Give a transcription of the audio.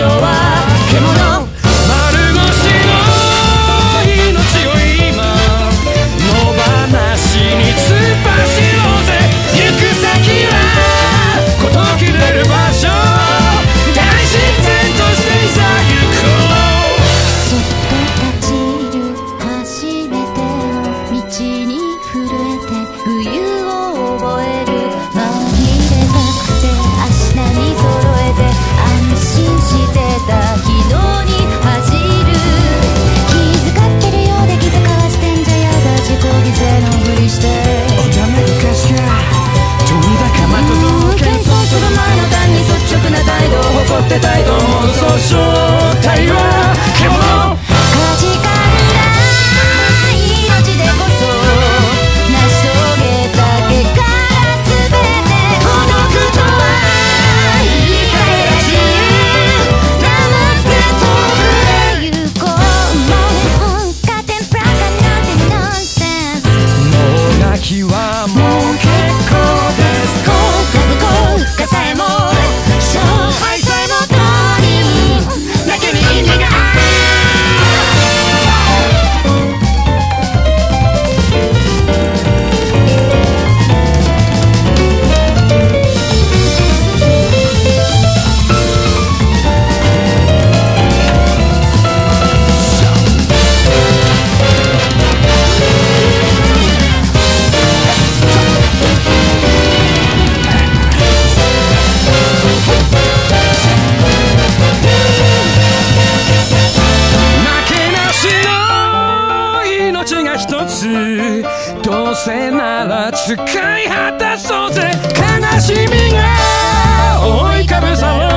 so I どうせなら使い果たそうぜ。悲しみが覆いかぶさを